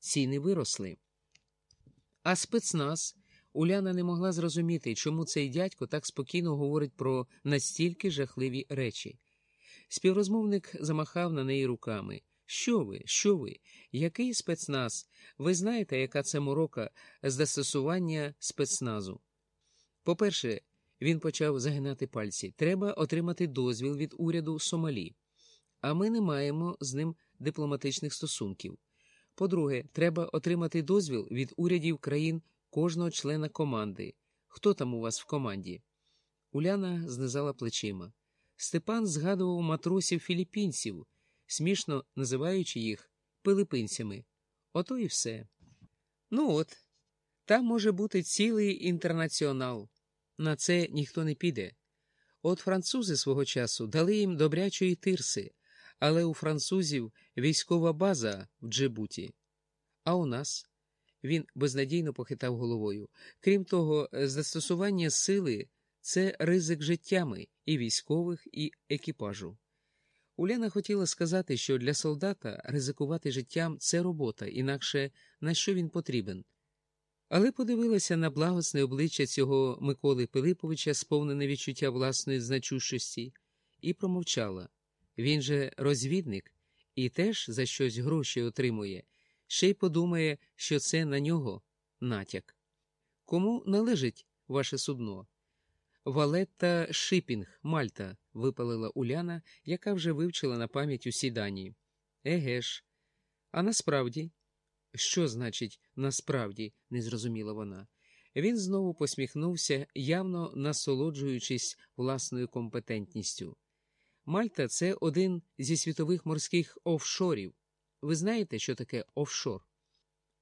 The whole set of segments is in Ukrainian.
ціни виросли. А спецназ Уляна не могла зрозуміти, чому цей дядько так спокійно говорить про настільки жахливі речі. Співрозмовник замахав на неї руками. Що ви, що ви? Який спецназ? Ви знаєте, яка це морока з застосування спецназу? По-перше, він почав загинати пальці. Треба отримати дозвіл від уряду Сомалі, а ми не маємо з ним дипломатичних стосунків. По-друге, треба отримати дозвіл від урядів країн кожного члена команди. Хто там у вас в команді? Уляна знизала плечима. Степан згадував матросів філіппінців, смішно називаючи їх пилипинцями. Ото і все. Ну от, там може бути цілий інтернаціонал. На це ніхто не піде. От французи свого часу дали їм добрячої тирси, але у французів військова база в Джибуті. А у нас він безнадійно похитав головою. Крім того, застосування сили це ризик життями і військових, і екіпажу. Уляна хотіла сказати, що для солдата ризикувати життям це робота, інакше на що він потрібен. Але подивилася на благосне обличчя цього Миколи Пилиповича, сповнене відчуття власної значущості, і промовчала він же розвідник і теж за щось гроші отримує, ще й подумає, що це на нього натяк. Кому належить ваше судно? Валетта Шипінг, Мальта, випалила Уляна, яка вже вивчила на пам'ять усі дані. Еге ж. А насправді. Що значить насправді, не зрозуміла вона. Він знову посміхнувся, явно насолоджуючись власною компетентністю. Мальта це один зі світових морських офшорів. Ви знаєте, що таке офшор?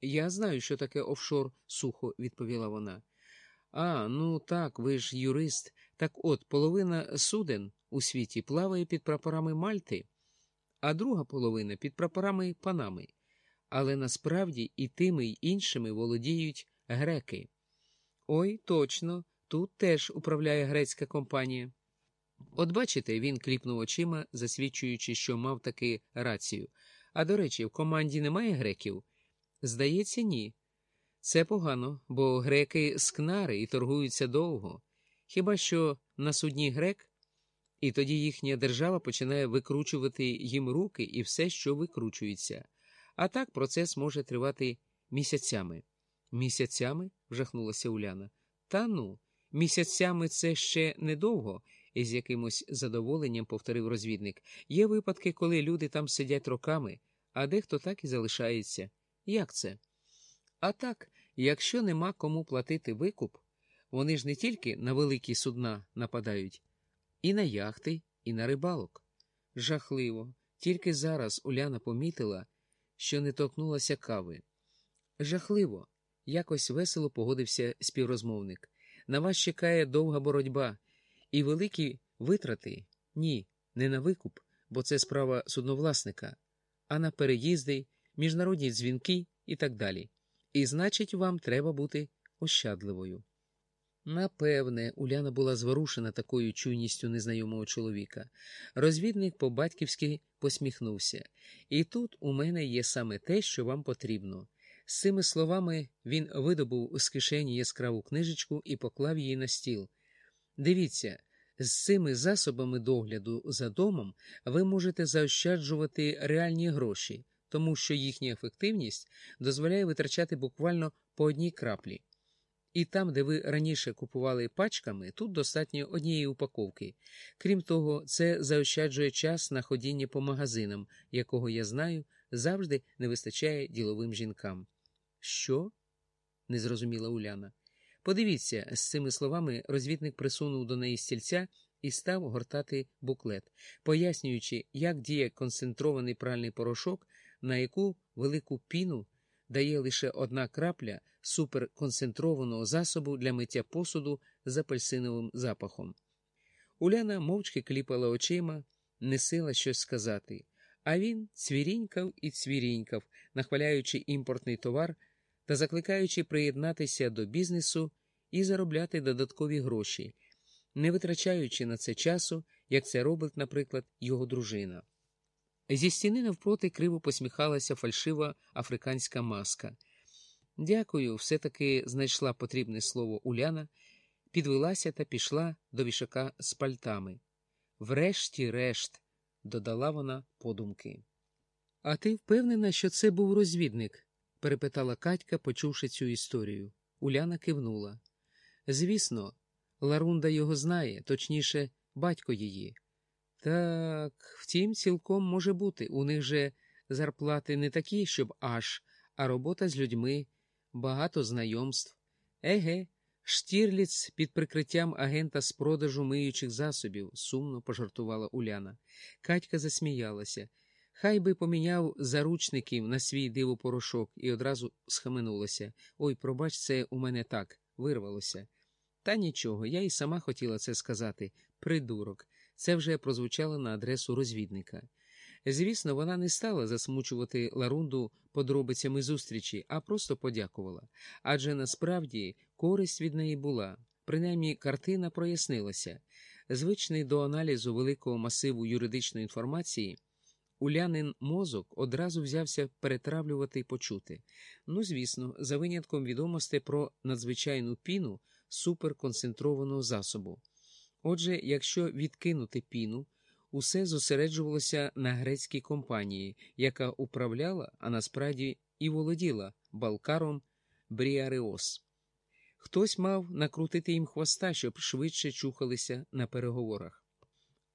Я знаю, що таке офшор, сухо відповіла вона. А, ну так, ви ж юрист. Так от, половина суден у світі плаває під прапорами Мальти, а друга половина під прапорами Панами але насправді і тими й іншими володіють греки. Ой, точно, тут теж управляє грецька компанія. От бачите, він кліпнув очима, засвідчуючи, що мав таки рацію. А до речі, в команді немає греків? Здається, ні. Це погано, бо греки скнари і торгуються довго. Хіба що на судні грек? І тоді їхня держава починає викручувати їм руки і все, що викручується. А так процес може тривати місяцями. Місяцями? вжахнулася Уляна. Та ну, місяцями це ще недовго, із якимось задоволенням повторив розвідник. Є випадки, коли люди там сидять роками, а дехто так і залишається. Як це? А так, якщо нема кому платити викуп, вони ж не тільки на великі судна нападають, і на яхти, і на рибалок. Жахливо. Тільки зараз Уляна помітила що не торкнулася кави. Жахливо, якось весело погодився співрозмовник. На вас чекає довга боротьба і великі витрати ні, не на викуп, бо це справа судновласника, а на переїзди, міжнародні дзвінки і так далі. І значить, вам треба бути ощадливою. Напевне, Уляна була зворушена такою чуйністю незнайомого чоловіка. Розвідник по батьківськи посміхнувся. І тут у мене є саме те, що вам потрібно. З цими словами він видобув з кишені яскраву книжечку і поклав її на стіл. Дивіться, з цими засобами догляду за домом ви можете заощаджувати реальні гроші, тому що їхня ефективність дозволяє витрачати буквально по одній краплі. І там, де ви раніше купували пачками, тут достатньо однієї упаковки. Крім того, це заощаджує час на ходіння по магазинам, якого я знаю, завжди не вистачає діловим жінкам. Що? не зрозуміла Уляна. Подивіться, з цими словами розвідник присунув до неї стільця і став гортати буклет, пояснюючи, як діє концентрований пральний порошок, на яку велику піну дає лише одна крапля суперконцентрованого засобу для миття посуду з апельсиновим запахом. Уляна мовчки кліпала очима, не сила щось сказати, а він цвірінькав і цвірінькав, нахваляючи імпортний товар та закликаючи приєднатися до бізнесу і заробляти додаткові гроші, не витрачаючи на це часу, як це робить, наприклад, його дружина. Зі стіни навпроти криво посміхалася фальшива африканська маска. Дякую, все таки знайшла потрібне слово Уляна, підвелася та пішла до вішака з пальтами. Врешті-решт, додала вона подумки. А ти впевнена, що це був розвідник? Перепитала Катька, почувши цю історію. Уляна кивнула. Звісно, Ларунда його знає, точніше, батько її. Так, втім, цілком може бути. У них же зарплати не такі, щоб аж, а робота з людьми, багато знайомств. Еге, Штірліц під прикриттям агента з продажу миючих засобів, сумно пожартувала Уляна. Катька засміялася. Хай би поміняв заручників на свій дивопорошок і одразу схаменулася. Ой, пробач, це у мене так, вирвалося. Та нічого, я і сама хотіла це сказати. Придурок. Це вже прозвучало на адресу розвідника. Звісно, вона не стала засмучувати Ларунду подробицями зустрічі, а просто подякувала. Адже насправді користь від неї була. Принаймні, картина прояснилася. Звичний до аналізу великого масиву юридичної інформації, улянин мозок одразу взявся перетравлювати й почути. Ну, звісно, за винятком відомостей про надзвичайну піну суперконцентрованого засобу. Отже, якщо відкинути піну, усе зосереджувалося на грецькій компанії, яка управляла, а насправді і володіла балкаром Бріареос. Хтось мав накрутити їм хвоста, щоб швидше чухалися на переговорах.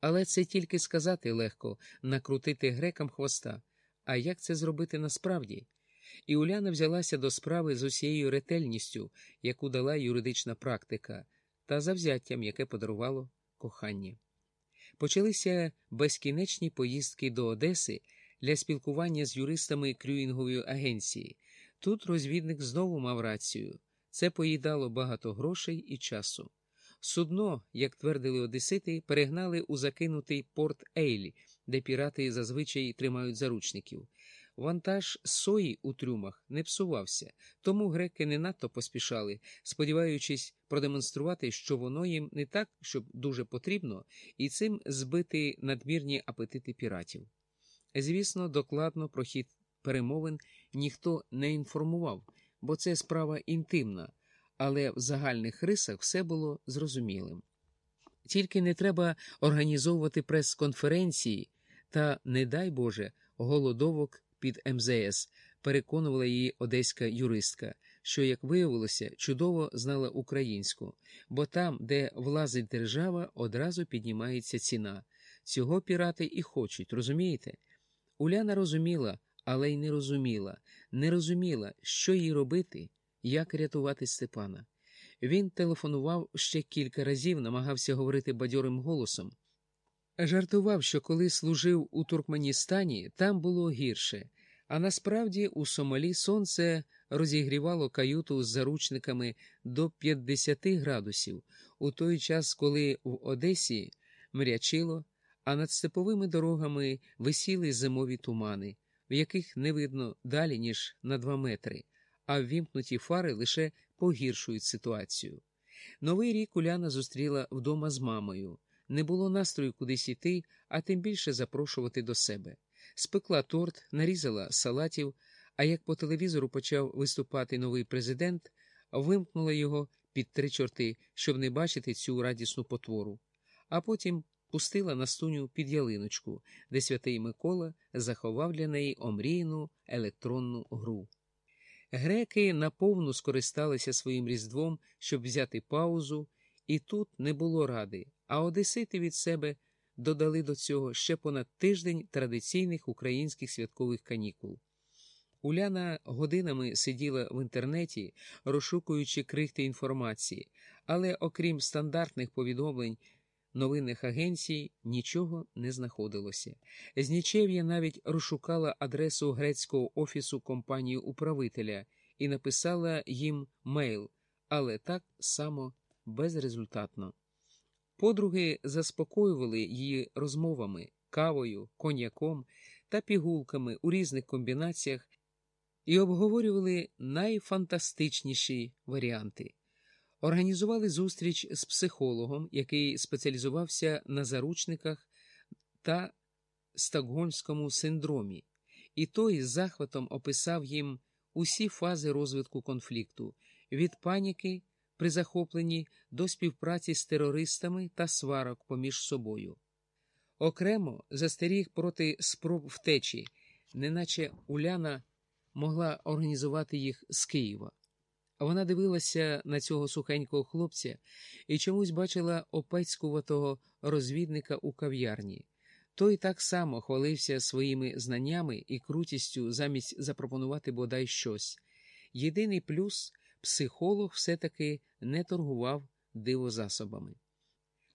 Але це тільки сказати легко накрутити грекам хвоста. А як це зробити насправді? І Уляна взялася до справи з усією ретельністю, яку дала юридична практика, та завзяттям, яке подарувало кохання. Почалися безкінечні поїздки до Одеси для спілкування з юристами Крюїнгової агенції. Тут розвідник знову мав рацію це поїдало багато грошей і часу. Судно, як твердили одесити, перегнали у закинутий порт Ейлі, де пірати зазвичай тримають заручників. Вантаж сої у трюмах не псувався, тому греки не надто поспішали, сподіваючись продемонструвати, що воно їм не так, щоб дуже потрібно, і цим збити надмірні апетити піратів. Звісно, докладно про хід перемовин ніхто не інформував, бо це справа інтимна, але в загальних рисах все було зрозумілим. Тільки не треба організовувати прес-конференції та, не дай Боже, голодовок під МЗС, переконувала її одеська юристка, що, як виявилося, чудово знала українську, бо там, де влазить держава, одразу піднімається ціна. Цього пірати і хочуть, розумієте? Уляна розуміла, але й не розуміла, не розуміла, що їй робити, як рятувати Степана. Він телефонував ще кілька разів, намагався говорити бадьорим голосом. Жартував, що коли служив у Туркменістані, там було гірше, а насправді у Сомалі сонце розігрівало каюту з заручниками до 50 градусів у той час, коли в Одесі мрячило, а над степовими дорогами висіли зимові тумани, в яких не видно далі, ніж на два метри, а ввімкнуті фари лише погіршують ситуацію. Новий рік Уляна зустріла вдома з мамою. Не було настрою кудись іти, а тим більше запрошувати до себе. Спекла торт, нарізала салатів, а як по телевізору почав виступати новий президент, вимкнула його під три чорти, щоб не бачити цю радісну потвору, а потім пустила на стуню під ялиночку, де святий Микола заховав для неї омріяну електронну гру. Греки наповну скористалися своїм різдвом, щоб взяти паузу, і тут не було ради, а одесити від себе додали до цього ще понад тиждень традиційних українських святкових канікул. Уляна годинами сиділа в інтернеті, розшукуючи крихти інформації, але окрім стандартних повідомлень новинних агенцій, нічого не знаходилося. З нічев'я навіть розшукала адресу грецького офісу компанії управителя і написала їм мейл, але так само безрезультатно. Подруги заспокоювали її розмовами, кавою, коньяком та пігулками у різних комбінаціях і обговорювали найфантастичніші варіанти. Організували зустріч з психологом, який спеціалізувався на заручниках та стокгольмському синдромі, і той з захватом описав їм усі фази розвитку конфлікту від паніки при захопленні до співпраці з терористами та сварок поміж собою. Окремо застеріг проти спроб втечі, неначе Уляна могла організувати їх з Києва. Вона дивилася на цього сухенького хлопця і чомусь бачила опецькуватого розвідника у кав'ярні. Той так само хвалився своїми знаннями і крутістю замість запропонувати бодай щось. Єдиний плюс психолог все-таки не торгував дивозасобами.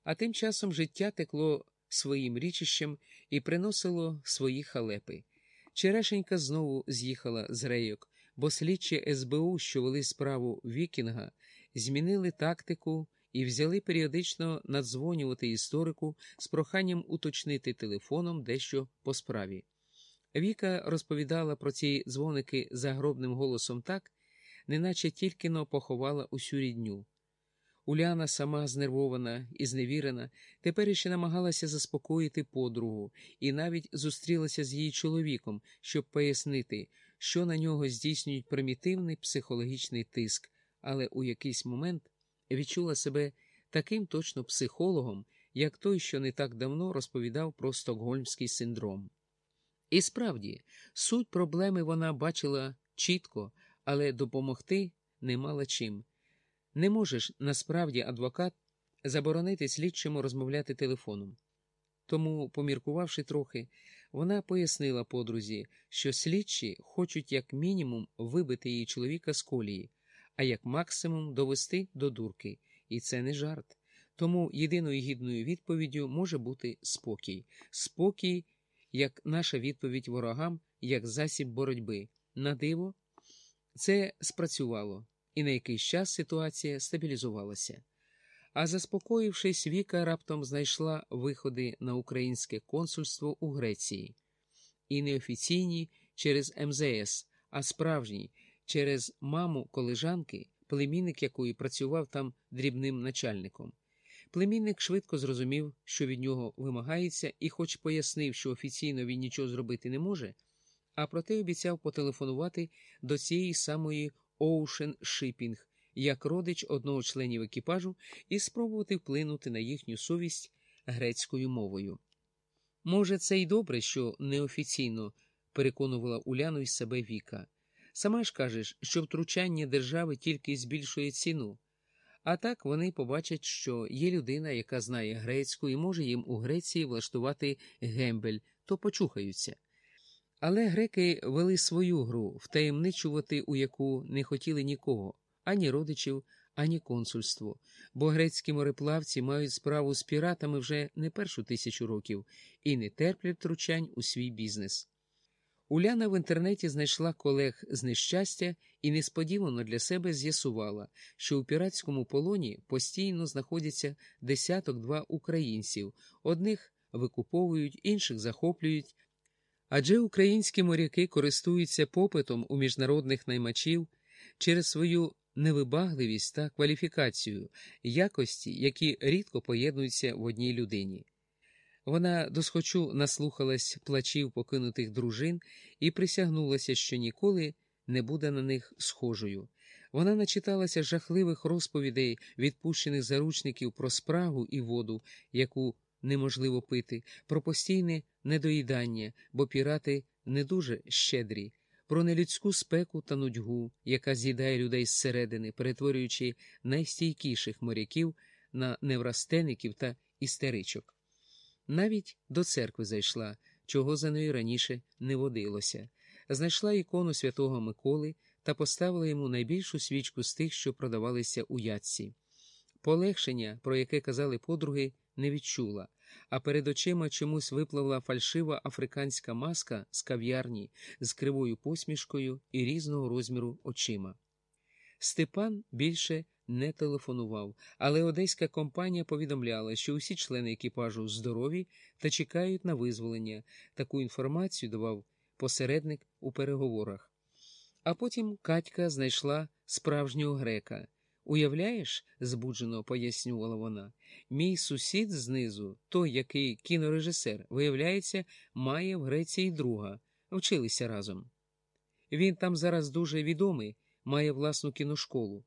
А тим часом життя текло своїм річищем і приносило свої халепи. Черешенька знову з'їхала з рейок, бо слідчі СБУ, що вели справу Вікінга, змінили тактику і взяли періодично надзвонювати історику з проханням уточнити телефоном дещо по справі. Віка розповідала про ці дзвоники загробним голосом так, неначе тільки но поховала усю рідню. Уляна, сама знервована і зневірена, тепер іще намагалася заспокоїти подругу і навіть зустрілася з її чоловіком, щоб пояснити, що на нього здійснюють примітивний психологічний тиск, але у якийсь момент відчула себе таким точно психологом, як той, що не так давно розповідав про стокгольмський синдром. І справді, суть проблеми вона бачила чітко, але допомогти не мала чим. Не можеш насправді адвокат заборонити слідчому розмовляти телефоном. Тому, поміркувавши трохи, вона пояснила подрузі, що слідчі хочуть як мінімум вибити її чоловіка з колії, а як максимум довести до дурки, і це не жарт. Тому єдиною гідною відповіддю може бути спокій. Спокій, як наша відповідь ворогам, як засіб боротьби. На диво, це спрацювало, і на якийсь час ситуація стабілізувалася. А заспокоївшись, Віка раптом знайшла виходи на українське консульство у Греції, і не офіційні через МЗС, а справжні через маму колежанки, племінник якої працював там дрібним начальником. Племінник швидко зрозумів, що від нього вимагається, і, хоч пояснив, що офіційно він нічого зробити не може, а проте обіцяв потелефонувати до цієї самої Ocean Shipping, як родич одного членів екіпажу, і спробувати вплинути на їхню совість грецькою мовою. Може, це й добре, що неофіційно переконувала Уляну із себе Віка. Сама ж кажеш, що втручання держави тільки збільшує ціну. А так вони побачать, що є людина, яка знає грецьку і може їм у Греції влаштувати гембель, то почухаються. Але греки вели свою гру, втаємничувати, у яку не хотіли нікого, ані родичів, ані консульство, бо грецькі мореплавці мають справу з піратами вже не першу тисячу років і не терплять втручань у свій бізнес. Уляна в інтернеті знайшла колег з нещастя і несподівано для себе з'ясувала, що у піратському полоні постійно знаходяться десяток два українців, одних викуповують, інших захоплюють. Адже українські моряки користуються попитом у міжнародних наймачів через свою невибагливість та кваліфікацію, якості, які рідко поєднуються в одній людині. Вона досхочу наслухалась плачів покинутих дружин і присягнулася, що ніколи не буде на них схожою. Вона начиталася жахливих розповідей відпущених заручників про спрагу і воду, яку неможливо пити, про постійне недоїдання, бо пірати не дуже щедрі, про нелюдську спеку та нудьгу, яка з'їдає людей зсередини, перетворюючи найстійкіших моряків на неврастеників та істеричок. Навіть до церкви зайшла, чого за нею раніше не водилося, знайшла ікону святого Миколи та поставила йому найбільшу свічку з тих, що продавалися у ятці. Полегшення, про яке казали подруги, не відчула, а перед очима чомусь випливла фальшива африканська маска з кав'ярні з кривою посмішкою і різного розміру очима. Степан більше не телефонував, але одеська компанія повідомляла, що усі члени екіпажу здорові та чекають на визволення. Таку інформацію давав посередник у переговорах. А потім Катька знайшла справжнього грека. Уявляєш, збуджено пояснювала вона, мій сусід знизу, той, який кінорежисер, виявляється, має в Греції друга, вчилися разом. Він там зараз дуже відомий, має власну кіношколу.